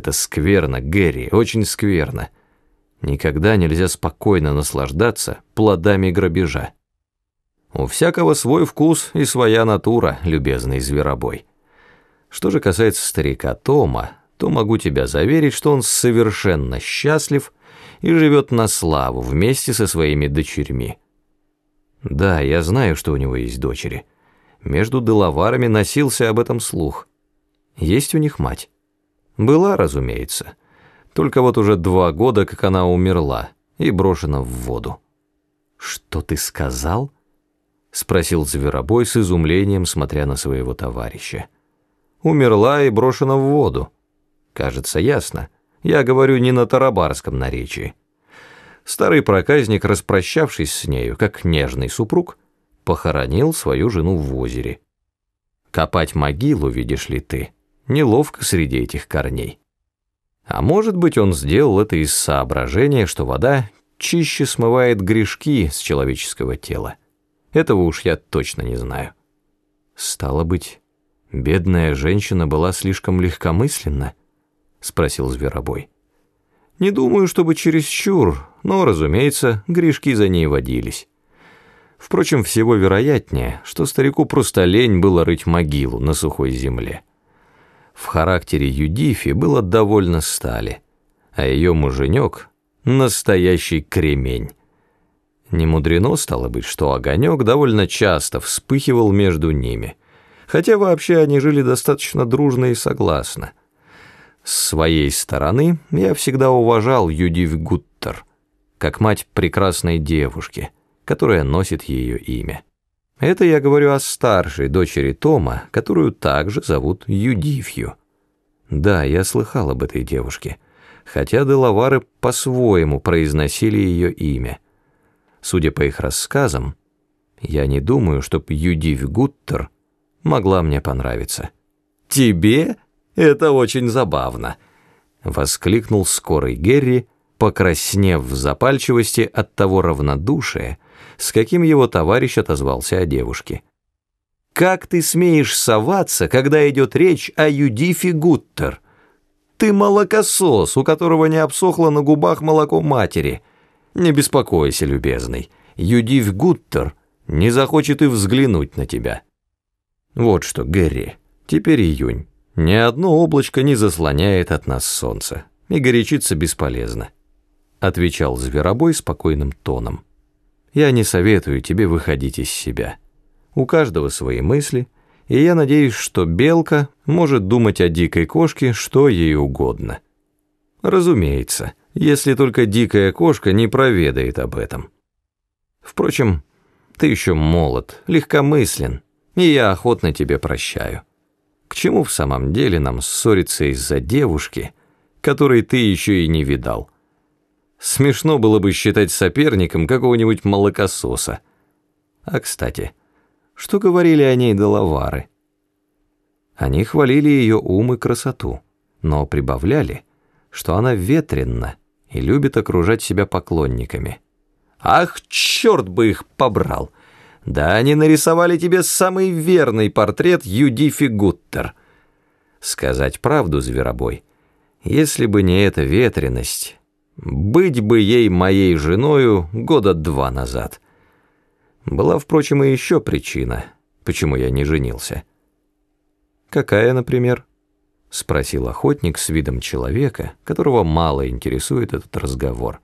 Это скверно, Гэри, очень скверно. Никогда нельзя спокойно наслаждаться плодами грабежа. У всякого свой вкус и своя натура, любезный зверобой. Что же касается старика Тома, то могу тебя заверить, что он совершенно счастлив и живет на славу вместе со своими дочерьми. Да, я знаю, что у него есть дочери. Между деловарами носился об этом слух. Есть у них мать. Была, разумеется. Только вот уже два года, как она умерла и брошена в воду. «Что ты сказал?» — спросил Зверобой с изумлением, смотря на своего товарища. «Умерла и брошена в воду. Кажется, ясно. Я говорю не на тарабарском наречии». Старый проказник, распрощавшись с нею, как нежный супруг, похоронил свою жену в озере. Копать могилу, видишь ли ты, неловко среди этих корней. А может быть, он сделал это из соображения, что вода чище смывает грешки с человеческого тела. Этого уж я точно не знаю. Стало быть, бедная женщина была слишком легкомысленна? Спросил Зверобой. Не думаю, чтобы чересчур, но, разумеется, грешки за ней водились. Впрочем, всего вероятнее, что старику просто лень было рыть могилу на сухой земле. В характере Юдифи было довольно стали, а ее муженек — настоящий кремень. Не мудрено стало быть, что огонек довольно часто вспыхивал между ними, хотя вообще они жили достаточно дружно и согласно. С своей стороны я всегда уважал Юдив Гуттер, как мать прекрасной девушки, которая носит ее имя. Это я говорю о старшей дочери Тома, которую также зовут Юдифью. Да, я слыхал об этой девушке, хотя делавары по-своему произносили ее имя. Судя по их рассказам, я не думаю, чтоб Юдифь Гуттер могла мне понравиться. «Тебе? Это очень забавно!» — воскликнул скорый Герри, покраснев в запальчивости от того равнодушия, с каким его товарищ отозвался о девушке. «Как ты смеешь соваться, когда идет речь о Юдифе Гуттер? Ты молокосос, у которого не обсохло на губах молоко матери. Не беспокойся, любезный, Юдиф Гуттер не захочет и взглянуть на тебя». Вот что, Гэри, теперь июнь. Ни одно облачко не заслоняет от нас солнце, и горячиться бесполезно», — отвечал Зверобой спокойным тоном. Я не советую тебе выходить из себя. У каждого свои мысли, и я надеюсь, что белка может думать о дикой кошке, что ей угодно. Разумеется, если только дикая кошка не проведает об этом. Впрочем, ты еще молод, легкомыслен, и я охотно тебе прощаю. К чему в самом деле нам ссориться из-за девушки, которой ты еще и не видал?» Смешно было бы считать соперником какого-нибудь молокососа. А, кстати, что говорили о ней доловары? Они хвалили ее ум и красоту, но прибавляли, что она ветренна и любит окружать себя поклонниками. Ах, черт бы их побрал! Да они нарисовали тебе самый верный портрет Юдифи Гуттер. Сказать правду, зверобой, если бы не эта ветренность быть бы ей моей женою года два назад. Была, впрочем, и еще причина, почему я не женился. «Какая, например?» — спросил охотник с видом человека, которого мало интересует этот разговор.